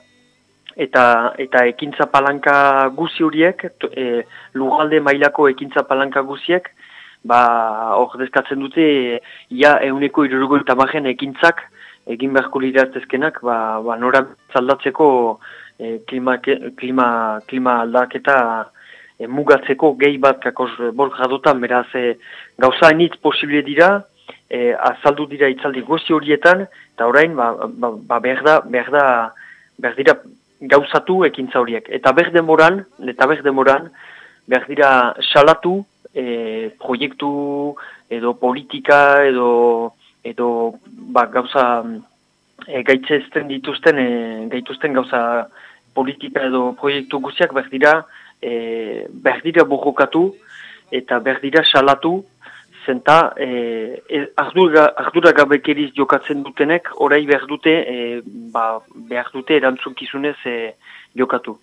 eta eta ekintza palanka guzi horiek, e, lugalde mailako ekintza palanka guziek, ba, hor dezkatzen dute, ia euneko irurugoita magen ekintzak, egin beharko liratezkenak, ba, ba nora zaldatzeko e, klima, klima, klima aldaketa e, mugatzeko gehi bat kakos bol gradotan, beraz e, gauza hainitz posible dira, e, azaldu dira itzaldi gozi horietan, eta orain ba, ba, ba behar da, behar da, behar dira gauzatu ekintza horiek. Eta behar demoran, eta behar demoran, behar dira salatu e, proiektu edo politika edo edo ba, gauza e, gaitzezten dituzten e, gaituzten gauza politika edo proiektu guztiak behar dira e, behar dira borrokatu eta behar dira salatu zenta e, e, ardura, ardura gabekeriz jokatzen dutenek orai behar dute e, ba, behar dute erantzunkizunez e, jokatu.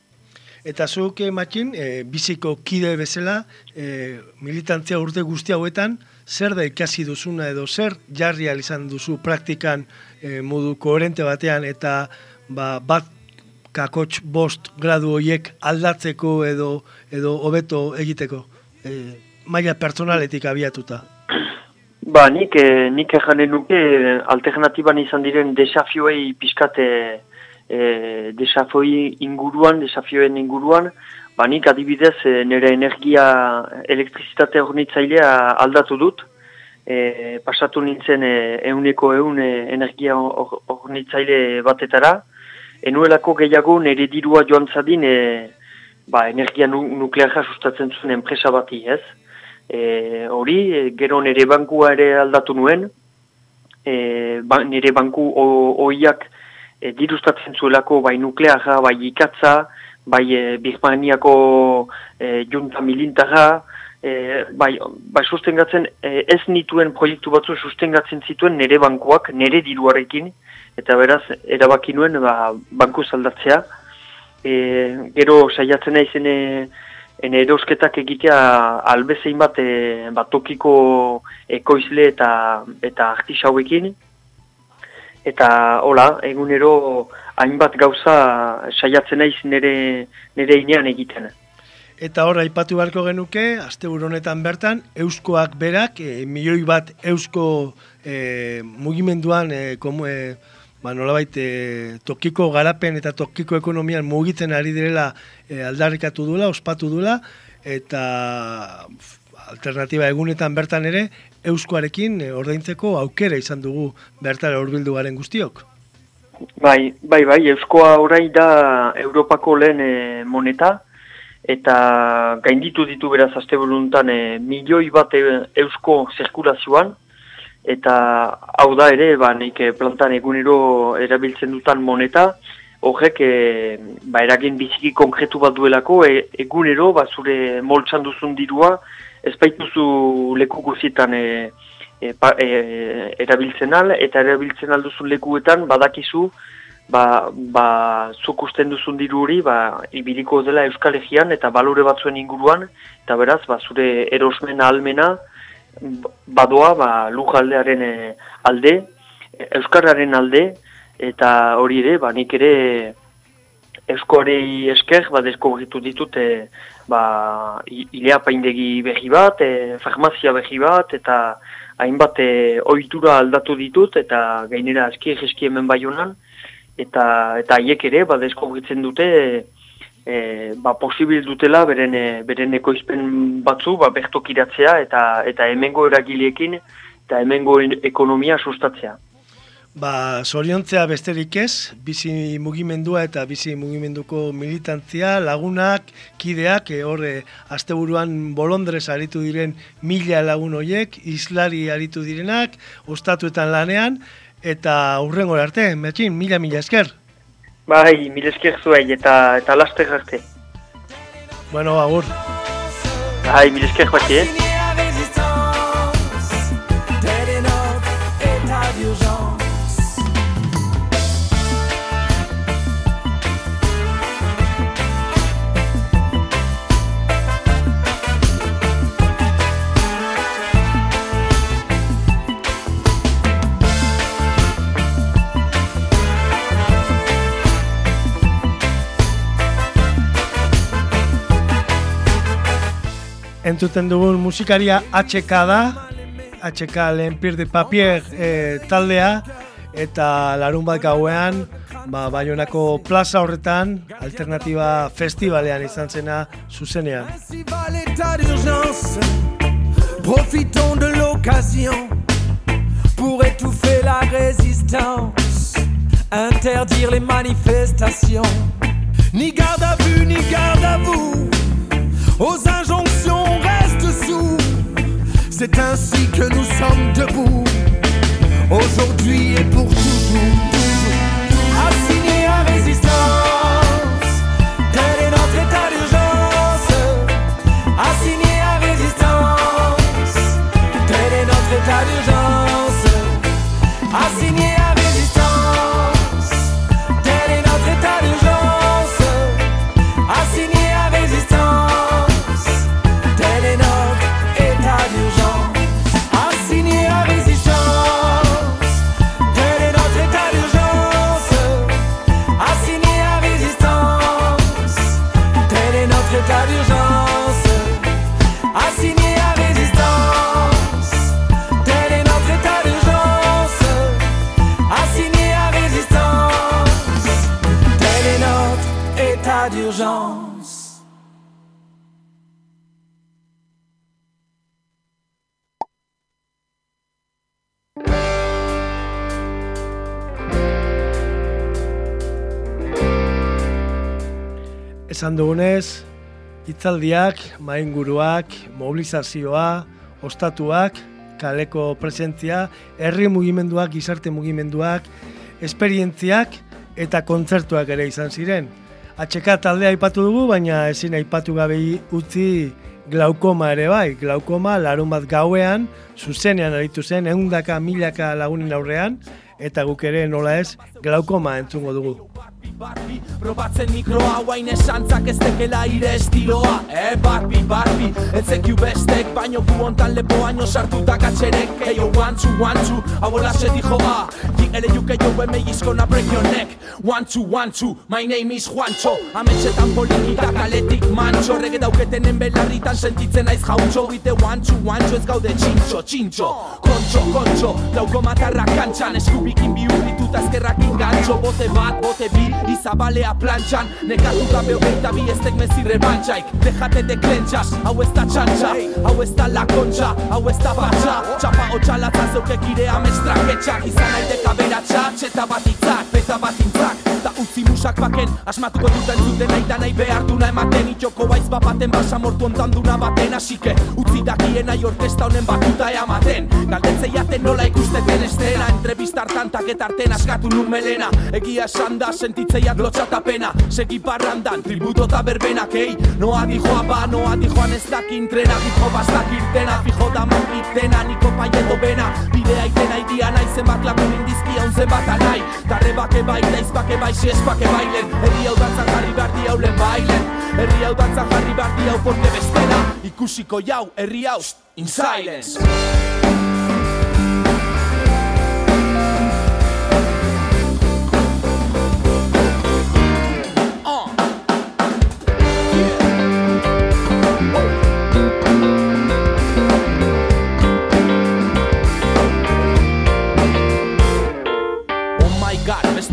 Eta zuk, eh, Matxin, eh, biziko kide bezala, eh, militantzia urte guzti hauetan, zer da ikasi duzuna edo zer jarri izan duzu praktikan eh, modu koherente batean eta ba, bat kakots bost gradu horiek aldatzeko edo edo hobeto egiteko, eh, maila pertsonaletik abiatuta. Ba, nik, eh, nik erranen nuke eh, alternatiban izan diren desafioei pixkate eh, desafioi inguruan, desafioen inguruan, ba, nik adibidez eh, nire energia elektrizitate hornitzailea aldatu dut, eh, pasatu nintzen eh, euneko eun eh, energia hor- hornitzaile batetara, enuelako gehiago nire dirua joan zadin eh, ba, energia nu nuklearra sustatzen zuen enpresa bati, ez? E, hori, e, gero nire bankua ere aldatu nuen, e, ba, nire banku oiak e, dirustatzen zuelako bai nuklearra, bai ikatza, bai e, Birmaniako e, junta milintarra, e, bai, bai sustengatzen, e, ez nituen proiektu batzu sustengatzen zituen nire bankuak, nire diruarekin, eta beraz, erabaki nuen ba, banku zaldatzea. E, gero saiatzen naizen e, ene erosketak egitea albezein bat, e, bat tokiko ekoizle eta eta artisauekin. Eta hola, egunero hainbat gauza saiatzen naiz nire, nire inean egiten. Eta hor, aipatu beharko genuke, aste honetan bertan, euskoak berak, e, milioi bat eusko e, mugimenduan, e, komu, e, ba, nolabait, e, tokiko garapen eta tokiko ekonomian mugitzen ari direla e, aldarrikatu dula, ospatu dula, eta f, alternatiba egunetan bertan ere, euskoarekin e, ordaintzeko aukera izan dugu bertara hurbildu garen guztiok. Bai, bai, bai, euskoa orain da Europako lehen e, moneta, eta gainditu ditu beraz asteburuntan e, milioi bat e, eusko zirkulazioan, eta hau da ere, ba, nik e, plantan egunero erabiltzen dutan moneta, horrek e, ba, eragin biziki konkretu bat duelako, e, egunero ba, zure moltsan duzun dirua, ez baituzu leku guzietan e, e, pa, e, erabiltzen al, eta erabiltzen alduzun lekuetan badakizu ba, ba, zuk usten duzun diru hori ba, ibiliko dela Euskal Egean eta balore batzuen inguruan, eta beraz, ba, zure erosmen ahalmena badoa ba, lujaldearen e, alde, Euskarraren alde, eta hori ere, ba, nik ere Euskoarei esker, ba, deskobritu ditut, e, ba, ilea paindegi behi bat, e, farmazia behi bat, eta hainbat e, ohitura aldatu ditut, eta gainera aski egeski hemen bai honan, eta eta haiek ere, ba, deskobritzen dute, e, ba, posibil dutela beren, e, beren ekoizpen batzu, ba, bertokiratzea, eta, eta hemengo eragileekin, eta hemengo ekonomia sustatzea. Ba, zoriontzea besterik ez, bizi mugimendua eta bizi mugimenduko militantzia, lagunak, kideak, e, horre, asteburuan bolondrez aritu diren mila lagun horiek, islari aritu direnak, ostatuetan lanean, eta hurrengo arte, metxin, mila mila esker. Bai, mila esker zuei eta, eta laster arte. Bueno, agur. Bai, mila esker joaki, Entzuten dugun musikaria HK da, HK Lempir de Papier e, taldea, eta larun bat gauean, ba, Bayonako plaza horretan, alternatiba festivalean izan zena zuzenean. Profitons de l'occasion pour étouffer la résistance, interdire les manifestations, ni garde à vue, ni garde à vous. Aux injonctions. C'est ainsi que nous sommes debout. Aujourd'hui et pour toujours. Assigné à résistance. Esan dugunez, hitzaldiak, mainguruak, mobilizazioa, ostatuak, kaleko presentzia, herri mugimenduak, gizarte mugimenduak, esperientziak eta kontzertuak ere izan ziren. HK taldea aipatu dugu, baina ezin aipatu gabe utzi glaukoma ere bai. Glaukoma larun bat gauean, zuzenean aritu zen, ehundaka milaka lagunen aurrean, eta guk ere nola ez, glaukoma entzungo dugu. Barbi, probatzen mikroa guain esantzak ez tekela ire estiloa. Eh, Barbi, Barbi, ez zekiu bestek Baino gu hontan lepoaino sartutak atxerek Eyo, one, two, one, two, hau hola se dijo a Jing ere yuke jo eme gonna break your neck. One, two, one, two, my name is Juancho. Ametxetan polikita kaletik mancho Rege dauketenen belarritan sentitzen naiz jautxo Bite one, two, one, two, ez gaude txintxo, txintxo. Kontxo, kontxo, lauko matarra kantxan. Eskubikin bihurrituta ezkerrakin gantxo Bote bat, bote bi, izabalea plantxan Nekatu gabe hogeita bi ez tek mezi rebantxaik Dejate de klentzas, hau ez da txantxa. Hau ez da la kontxa, hau ez da batxa. Txapa hotxalatza zeukek ire amestraketxak Izan naidek aberatxa, txeta bat itzak, beta bat intzak. Ta utzi musak baken, asmatuko duten zuten nahi da nahi behar duna ematen. Itxoko baiz bapaten basa mortu ontan duna baten. Asike, utzi dakien nahi orkesta honen batuta eamaten Galdetzei jaten nola ikusteten estena. Entrevistar tantak eta arten askatu nun melena. Egia esan da sentitzen itzeiak lotxatapena Segi parrandan, tributo eta berbenak, ei. Noa dijoa ba, noa dijoan ez dakin trena Fijo bastak irtena, fijo da mankitena Niko paieto bena, bidea itena idia nahi Zenbat lakun indizkia, un zenbat anai Tarrebake bai, daizbake bai, siespake bailen. Herri hau dantzan jarri behar diaulen bailen. Herri hau dantzan jarri behar diau, porque bestela Ikusiko jau, herri hau, in silence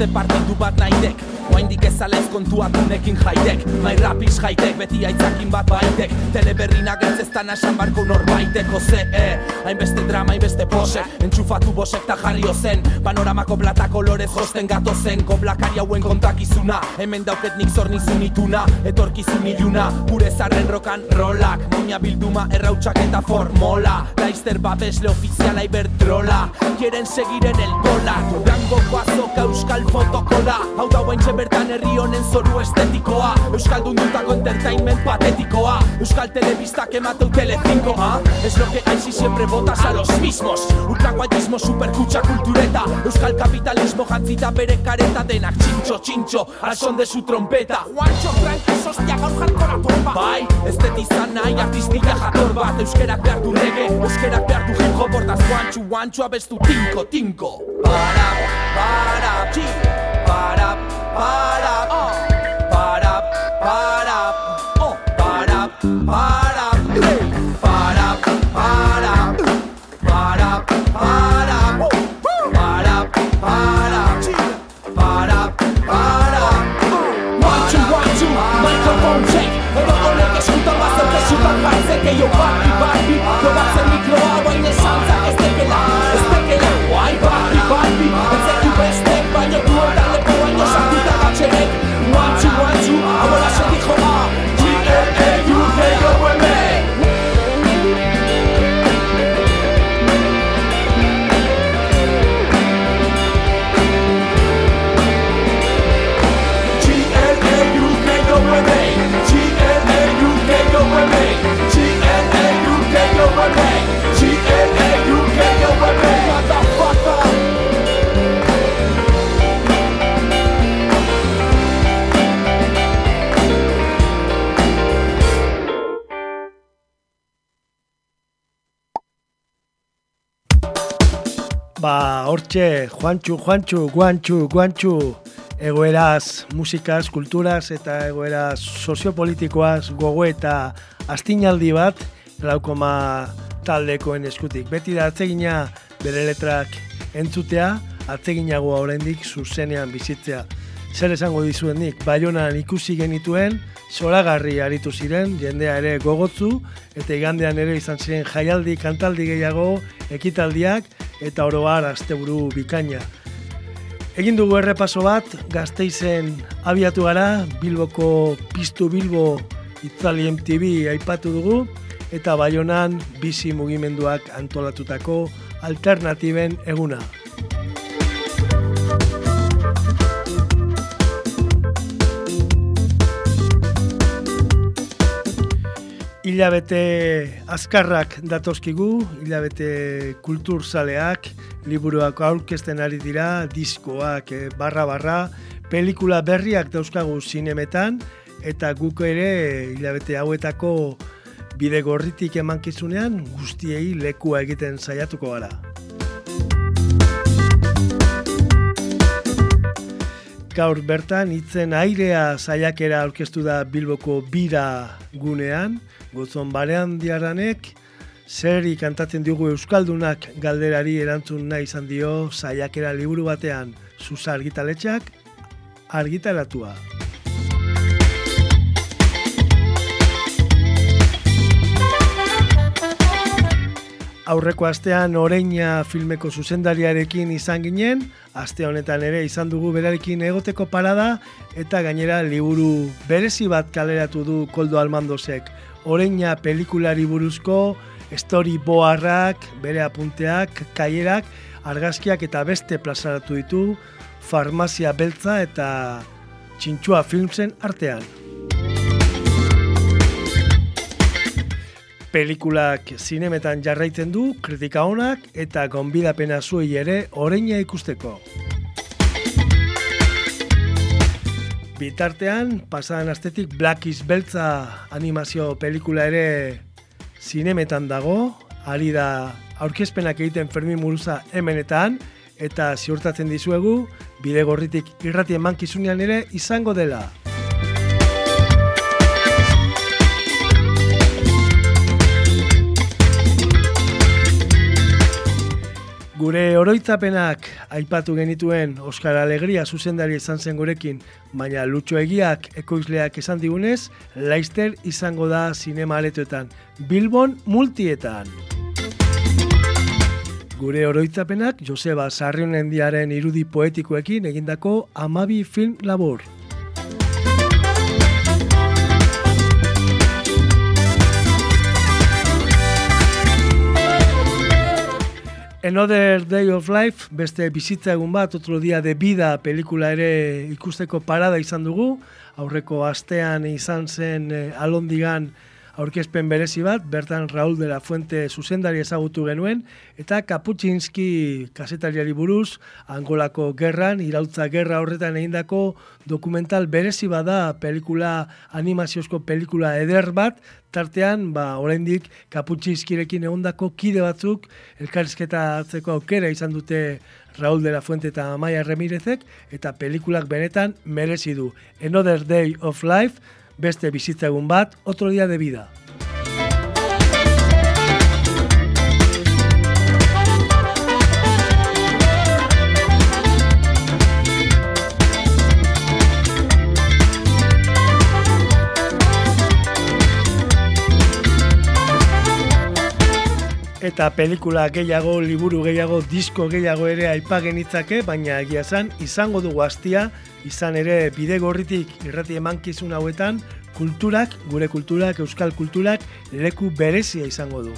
god, beste partidu bat naidek Oaindik ezalez kontuak unekin jaidek My rapis jaitek, beti aitzakin bat baitek. Teleberrinak ez eztan asan barko norbaitek Ose, eh, hainbeste drama, hainbeste pose. Entxufatu bosek ta jarri ozen. Panoramako plata kolorez josten gato zen Koblakari hauen kontakizuna. Hemen dauket nik zornizun ituna. Etorkizun iluna, gure zarren rokan rolak. Muina bilduma errautsak eta formola. Laizter babesle ofiziala ibertrola Quieren seguir en el dólar Durangoko azoka euskal fotokola. Hau da guaintxe bertan herri honen zoru estetikoa. Euskal dundutako entertainment patetikoa. Euskal telebistak emateu telecinco ah? Es lo que hay si siempre votas a los mismos. Ultraguayismo, superkutxa kultureta. Euskal kapitalismo jantzita bere kareta Denak. Txintxo, txintxo, al son de su trompeta. Juancho, tranqui, sostia, gaur jarkora torba Bai, estetizan nahi artistia jator bat. Euskerak behar du rege, euskerak behar du hip hop. Hortaz guantxu, guantxu abestu tinko, tinko. Para, para, chi, Baina esantzak ez tekela, ez tekela Guai, barri, barri, ez eku bestek Baina du hortan lepo baino check. Hortxe, Juantxu, Juantxu, Guantxu, Guantxu, egoeraz, musikaz, kulturaz eta egoeraz soziopolitikoaz gogo eta astinaldi bat, laukoma taldekoen eskutik. Beti da atzegina bere letrak entzutea, atzeginagoa oraindik zuzenean bizitzea. Zer esango dizuenik, Baionan ikusi genituen, zoragarri aritu ziren, jendea ere gogotzu, eta igandean ere izan ziren jaialdi, kantaldi gehiago, ekitaldiak, eta oroar asteburu bikaina. Egin dugu errepaso bat, gazteizen abiatu gara, Bilboko Piztu Bilbo Itzali MTV aipatu dugu, eta Baionan bizi mugimenduak antolatutako alternatiben eguna. Hilabete azkarrak datozkigu, hilabete kulturzaleak, liburuak aurkezten ari dira, diskoak eh, barra-barra, pelikula berriak dauzkagu zinemetan, eta guk ere hilabete hauetako bide gorritik emankizunean guztiei lekua egiten saiatuko gara. Gaur bertan hitzen airea saiakera aurkeztu da Bilboko bira gunean, gozon barean diaranek, zeri kantatzen dugu Euskaldunak galderari erantzun nahi izan dio saiakera liburu batean zuza argitaletxak argitaratua. Aurreko astean Oreina filmeko zuzendariarekin izan ginen, aste honetan ere izan dugu berarekin egoteko parada eta gainera liburu berezi bat kaleratu du Koldo Almandosek. Oreina pelikulari buruzko storyboarrak, bere apunteak, kaierak, argazkiak eta beste plazaratu ditu farmazia beltza eta txintxua filmsen artean. Pelikulak zinemetan jarraitzen du, kritika onak eta gonbidapena zuei ere oreina ikusteko. Bitartean, pasadan astetik Black is Beltza animazio pelikula ere zinemetan dago, ari da aurkezpenak egiten Fermin Muruza hemenetan, eta ziurtatzen dizuegu, bide gorritik irrati emankizunean ere izango dela. Gure oroitzapenak aipatu genituen Oskar Alegria zuzendari izan zen gurekin, baina lutxo egiak ekoizleak esan digunez, Leister izango da sinema aretoetan, Bilbon multietan. Gure oroitzapenak Joseba Sarrionendiaren irudi poetikoekin egindako amabi film labor. Another Day of Life, beste bizitza egun bat, otro dia de vida pelikula ere ikusteko parada izan dugu. Aurreko astean izan zen eh, alondigan aurkezpen berezi bat, bertan Raúl de la Fuente zuzendari ezagutu genuen, eta Kaputxinski kasetariari buruz, Angolako gerran, irautza gerra horretan egindako dokumental berezi bada pelikula, animaziozko pelikula eder bat, tartean, ba, oraindik Kaputxinskirekin egondako kide batzuk, elkarrizketa atzeko aukera izan dute Raúl de la Fuente eta Amaia Remirezek, eta pelikulak benetan merezi du. Another Day of Life, beste bizitza egun bat, otro dia de vida. Eta pelikula gehiago, liburu gehiago, disko gehiago ere aipagen itzake, baina egia esan izango dugu hastia, izan ere bide gorritik irrati emankizun hauetan, kulturak, gure kulturak, euskal kulturak, leku berezia izango du.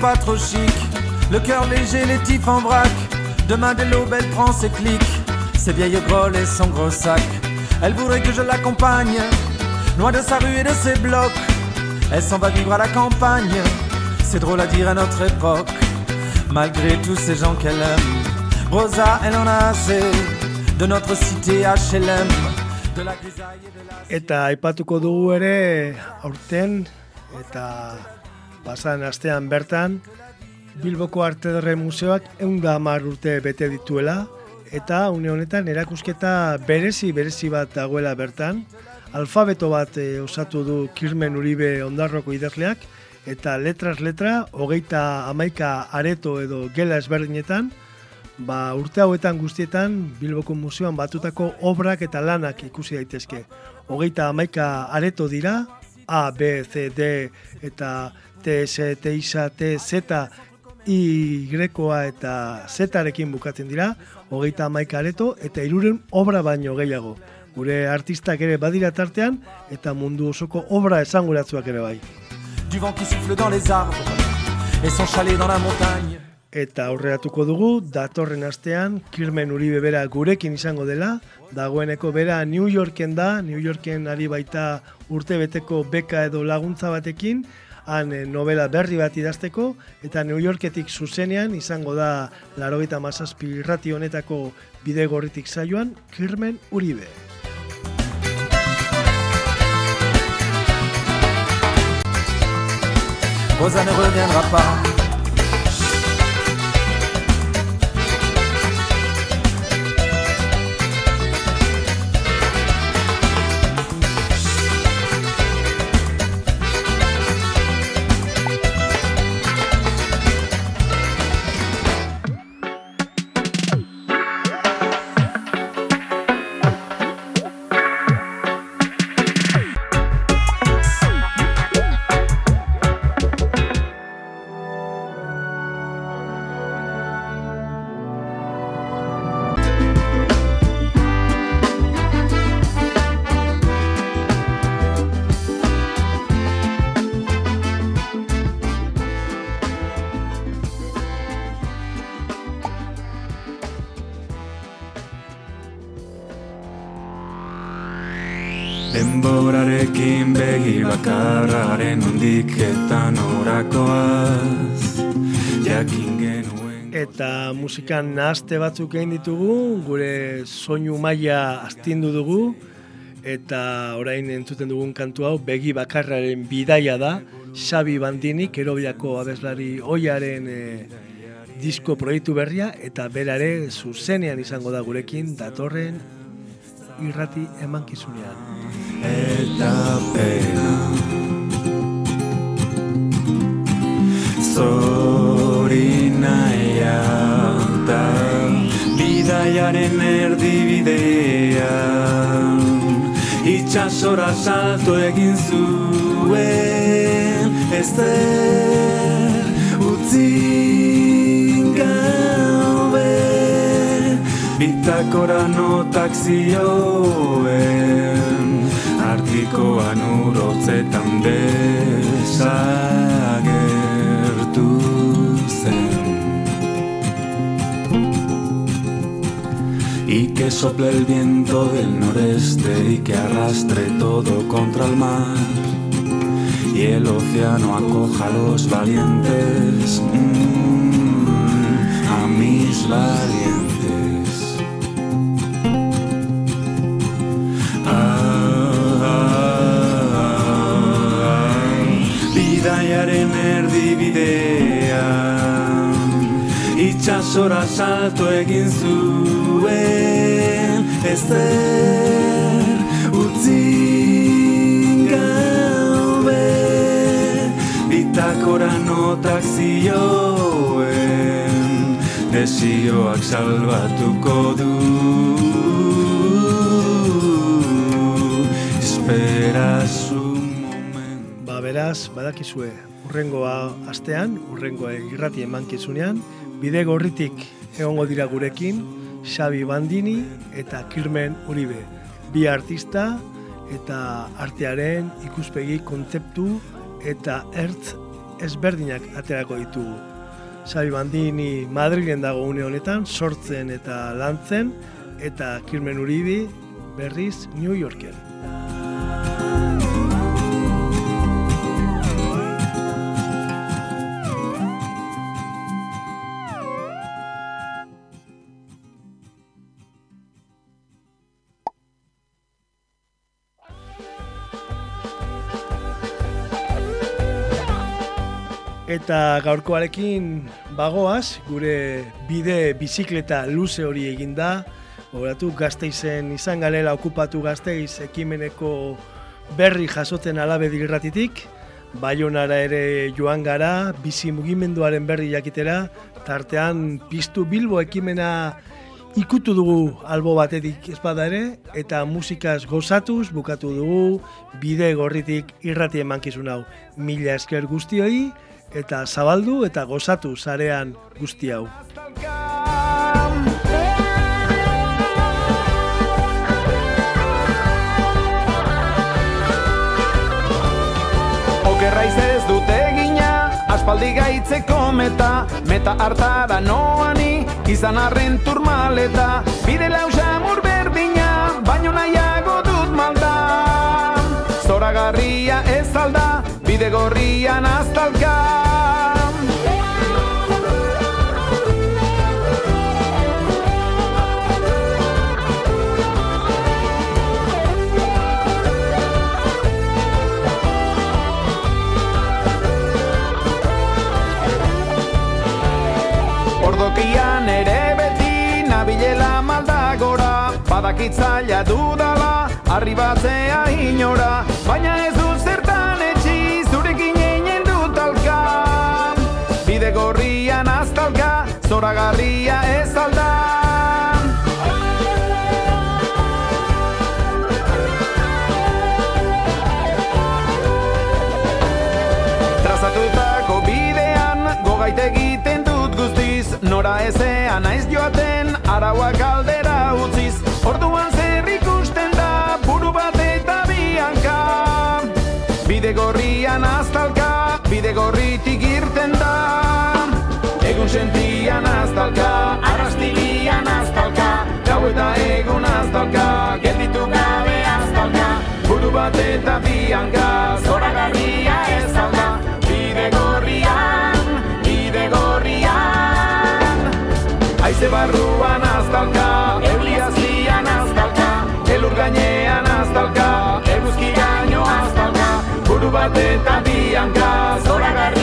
Pas trop chic, le cœur léger, les tifs en vrac. Demain de l'aube, elle prend ses clics, ses vieilles grolles et son gros sac. Elle voudrait que je l'accompagne, loin de sa rue et de ses blocs. Elle s'en va vivre à la campagne, c'est drôle à dire à notre époque. Malgré tous ces gens qu'elle aime, Rosa, elle en a assez de notre cité HLM, de la grisaille et de la. Eta aipatuko dugu ere aurten eta pasan astean bertan Bilboko Arte Derre Museoak eunda hamar urte bete dituela eta une honetan erakusketa berezi berezi bat dagoela bertan alfabeto bat e, osatu du Kirmen Uribe ondarroko idazleak eta letras letra hogeita amaika areto edo gela ezberdinetan ba, urte hauetan guztietan Bilboko Museoan batutako obrak eta lanak ikusi daitezke. Hogeita amaika areto dira, A, B, C, D eta T, S, T, I, S, T, Z, I, Grekoa eta Z-arekin bukatzen dira, hogeita amaika areto eta iruren obra baino gehiago. Gure artistak ere badira tartean eta mundu osoko obra esanguratzuak ere bai. Du vent qui souffle dans les arbres et son chalet dans la montagne. Eta aurreratuko dugu, datorren astean, Kirmen Uribe bera gurekin izango dela, dagoeneko bera New Yorken da, New Yorken ari baita urtebeteko beka edo laguntza batekin, han eh, novela berri bat idazteko, eta New Yorketik zuzenean izango da larogeita mazazpi irrati honetako bide gorritik saioan, Kirmen Uribe. Rosa ne reviendra pas. Musikan nahazte batzuk egin ditugu, gure soinu maila astindu dugu, eta orain entzuten dugun kantu hau begi bakarraren bidaia da, Xabi Bandini, kerobiako abeslari oiaren eh, disko proiektu berria, eta berare zuzenean izango da gurekin datorren irrati emankizunean. eta pena Zorinaia da Bidaiaren erdibidean Itxasora salto egin zuen Ezer utzi gabe. Bitakora notak zioen Artikoan urotzetan desagertu Y que sople el viento del noreste y que arrastre todo contra el mar. Y el océano acoja a los valientes, mm, a mis valientes. Bidaiaren erdibidean Itxasora salto egin zuen. Ezer utzi gabe Bitakora notak zioen. Desioak salbatuko du. Espera zu Ba, beraz, badakizue, urrengoa astean, urrengoa irrati emankizunean, bide gorritik egongo dira gurekin, Xabi Bandini eta Kirmen Uribe. Bi artista eta artearen ikuspegi kontzeptu eta ertz ezberdinak aterako ditugu. Xabi Bandini Madrilen dago une honetan, sortzen eta lantzen, eta Kirmen Uribe berriz New Yorken. Eta gaurkoarekin bagoaz, gure bide bizikleta luze hori eginda, Horatu, gazteizen izan garela okupatu gazteiz ekimeneko berri jasotzen alabe dirratitik, Baionara ere joan gara, bizi mugimenduaren berri jakitera, tartean piztu bilbo ekimena ikutu dugu albo batetik espada ere, eta musikaz gozatuz bukatu dugu bide gorritik irrati emankizun hau. Mila esker guztioi, eta zabaldu eta gozatu zarean guzti hau. Okerra ez dute egina, aspaldi gaitzeko meta Meta hartara noani, izan arren turmaleta Bide lausamur berdina, baino nahiago dut malda Zoragarria ez alda, bide gorrian aztalka Ordokian ere beti nabilela maldagora Badakitzaila dudala, arribatzea Ezean naiz joaten, arauak aldera utziz. Orduan zer ikusten da, buru bat eta bianka? Bide gorrian aztalka, bide gorritik irten da. Egun sentian aztalka, arrastigian aztalka Gau eta egun aztalka, gelditu gabe aztalka Buru bat eta bianka, Aize barruan aztalka, euliazian aztalka Elur gainean aztalka, eguzki gaino aztalka Buru bat eta bianka, zoragarria